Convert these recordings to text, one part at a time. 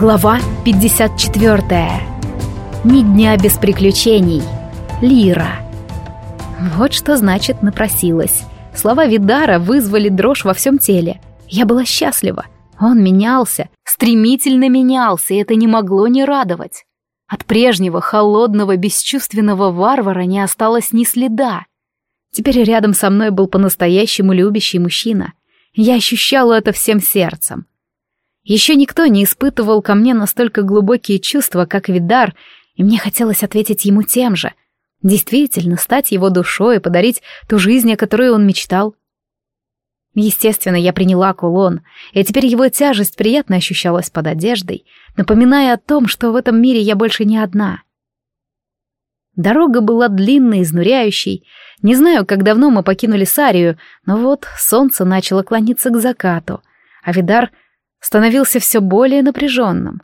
Глава 54. Ни дня без приключений. Лира. Вот что значит напросилась. Слова Видара вызвали дрожь во всем теле. Я была счастлива. Он менялся, стремительно менялся, и это не могло не радовать. От прежнего, холодного, бесчувственного варвара не осталось ни следа. Теперь рядом со мной был по-настоящему любящий мужчина. Я ощущала это всем сердцем. Еще никто не испытывал ко мне настолько глубокие чувства, как Видар, и мне хотелось ответить ему тем же. Действительно, стать его душой и подарить ту жизнь, о которой он мечтал. Естественно, я приняла кулон, и теперь его тяжесть приятно ощущалась под одеждой, напоминая о том, что в этом мире я больше не одна. Дорога была длинной, изнуряющей. Не знаю, как давно мы покинули Сарию, но вот солнце начало клониться к закату, а Видар становился все более напряженным.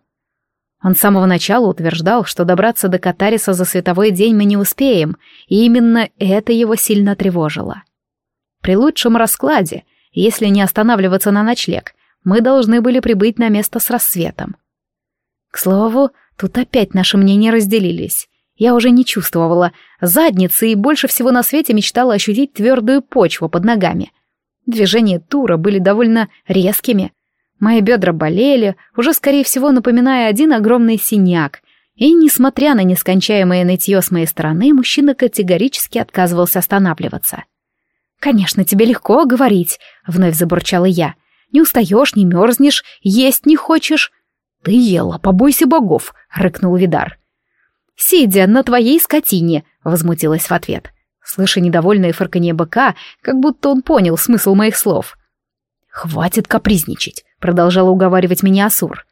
Он с самого начала утверждал, что добраться до Катариса за световой день мы не успеем, и именно это его сильно тревожило. При лучшем раскладе, если не останавливаться на ночлег, мы должны были прибыть на место с рассветом. К слову, тут опять наши мнения разделились. Я уже не чувствовала задницы и больше всего на свете мечтала ощутить твердую почву под ногами. Движения тура были довольно резкими — Мои бедра болели, уже скорее всего напоминая один огромный синяк, и, несмотря на нескончаемое нытье с моей стороны, мужчина категорически отказывался останавливаться. «Конечно, тебе легко говорить», — вновь забурчала я. «Не устаешь, не мерзнешь, есть не хочешь». «Ты ела, побойся богов», — рыкнул Видар. «Сидя на твоей скотине», — возмутилась в ответ. Слыша недовольное фырканье быка, как будто он понял смысл моих слов. «Хватит капризничать продолжала уговаривать меня Асур.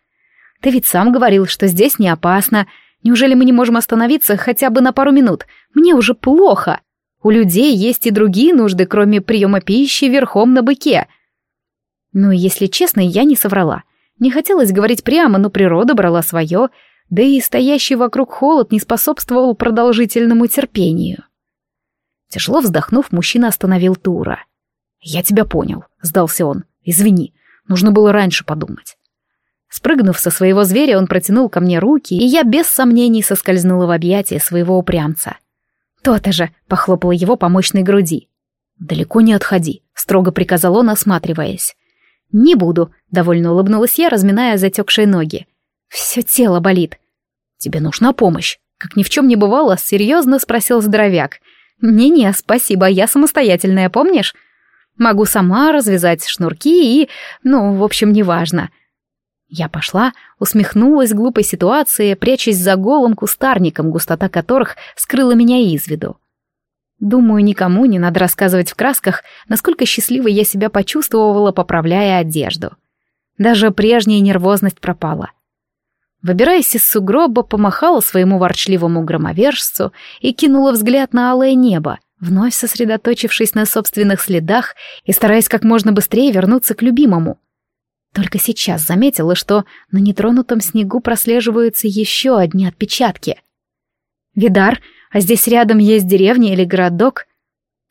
«Ты ведь сам говорил, что здесь не опасно. Неужели мы не можем остановиться хотя бы на пару минут? Мне уже плохо. У людей есть и другие нужды, кроме приема пищи верхом на быке». Ну, если честно, я не соврала. Не хотелось говорить прямо, но природа брала свое, да и стоящий вокруг холод не способствовал продолжительному терпению. Тяжело вздохнув, мужчина остановил Тура. «Я тебя понял», — сдался он. «Извини, Нужно было раньше подумать. Спрыгнув со своего зверя, он протянул ко мне руки, и я без сомнений соскользнула в объятия своего упрямца. «То-то же!» — похлопала его по мощной груди. «Далеко не отходи», — строго приказал он, осматриваясь. «Не буду», — довольно улыбнулась я, разминая затекшие ноги. «Все тело болит». «Тебе нужна помощь?» Как ни в чем не бывало, серьезно спросил здоровяк. «Не-не, спасибо, я самостоятельная, помнишь?» Могу сама развязать шнурки и... Ну, в общем, неважно. Я пошла, усмехнулась глупой ситуации, прячась за голым кустарником, густота которых скрыла меня из виду. Думаю, никому не надо рассказывать в красках, насколько счастливой я себя почувствовала, поправляя одежду. Даже прежняя нервозность пропала. Выбираясь из сугроба, помахала своему ворчливому громовержцу и кинула взгляд на алое небо — вновь сосредоточившись на собственных следах и стараясь как можно быстрее вернуться к любимому. Только сейчас заметила, что на нетронутом снегу прослеживаются еще одни отпечатки. «Видар, а здесь рядом есть деревня или городок?»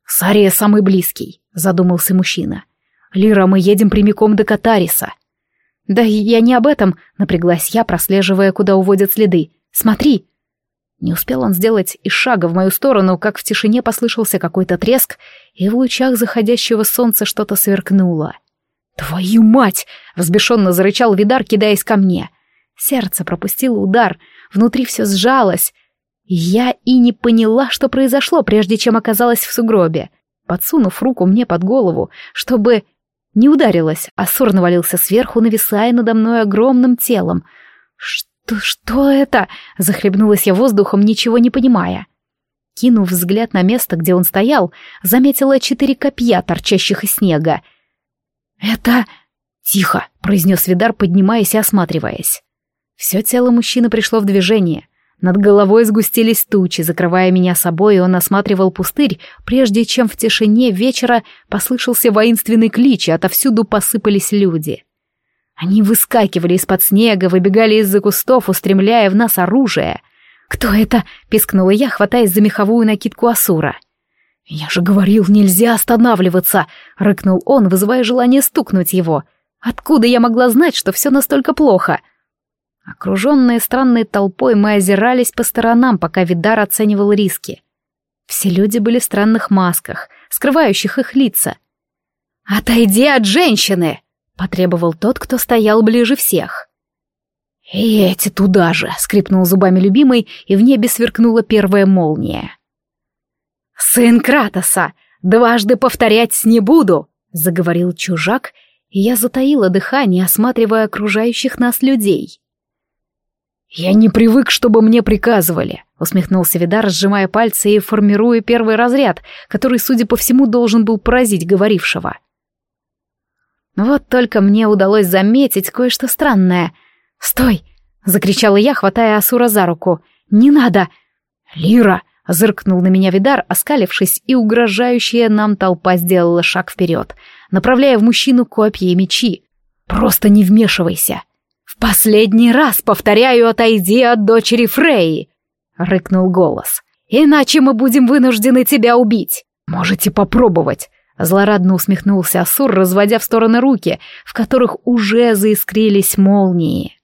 «Сария самый близкий», — задумался мужчина. «Лира, мы едем прямиком до Катариса». «Да я не об этом», — напряглась я, прослеживая, куда уводят следы. «Смотри!» Не успел он сделать и шага в мою сторону, как в тишине послышался какой-то треск, и в лучах заходящего солнца что-то сверкнуло. «Твою мать!» — взбешенно зарычал Видар, кидаясь ко мне. Сердце пропустило удар, внутри все сжалось. Я и не поняла, что произошло, прежде чем оказалась в сугробе. Подсунув руку мне под голову, чтобы не ударилась, а Сур навалился сверху, нависая надо мной огромным телом. «Что?» «Что, что это?» — захлебнулась я воздухом, ничего не понимая. Кинув взгляд на место, где он стоял, заметила четыре копья, торчащих из снега. «Это...» «Тихо!» — произнес Видар, поднимаясь и осматриваясь. Все тело мужчины пришло в движение. Над головой сгустились тучи, закрывая меня собой, и он осматривал пустырь, прежде чем в тишине вечера послышался воинственный клич, и отовсюду посыпались люди. Они выскакивали из-под снега, выбегали из-за кустов, устремляя в нас оружие. «Кто это?» — пискнула я, хватаясь за меховую накидку Асура. «Я же говорил, нельзя останавливаться!» — рыкнул он, вызывая желание стукнуть его. «Откуда я могла знать, что все настолько плохо?» Окруженные странной толпой, мы озирались по сторонам, пока Видар оценивал риски. Все люди были в странных масках, скрывающих их лица. «Отойди от женщины!» — потребовал тот, кто стоял ближе всех. «И эти туда же!» — скрипнул зубами любимый, и в небе сверкнула первая молния. «Сын Кратоса! Дважды повторять не буду!» — заговорил чужак, и я затаила дыхание, осматривая окружающих нас людей. «Я не привык, чтобы мне приказывали», — усмехнулся Видар, сжимая пальцы и формируя первый разряд, который, судя по всему, должен был поразить говорившего. Вот только мне удалось заметить кое-что странное. «Стой!» — закричала я, хватая Асура за руку. «Не надо!» «Лира!» — зыркнул на меня Видар, оскалившись, и угрожающая нам толпа сделала шаг вперед, направляя в мужчину копья и мечи. «Просто не вмешивайся!» «В последний раз, повторяю, отойди от дочери Фреи!» — рыкнул голос. «Иначе мы будем вынуждены тебя убить!» «Можете попробовать!» Злорадно усмехнулся Асур, разводя в стороны руки, в которых уже заискрились молнии.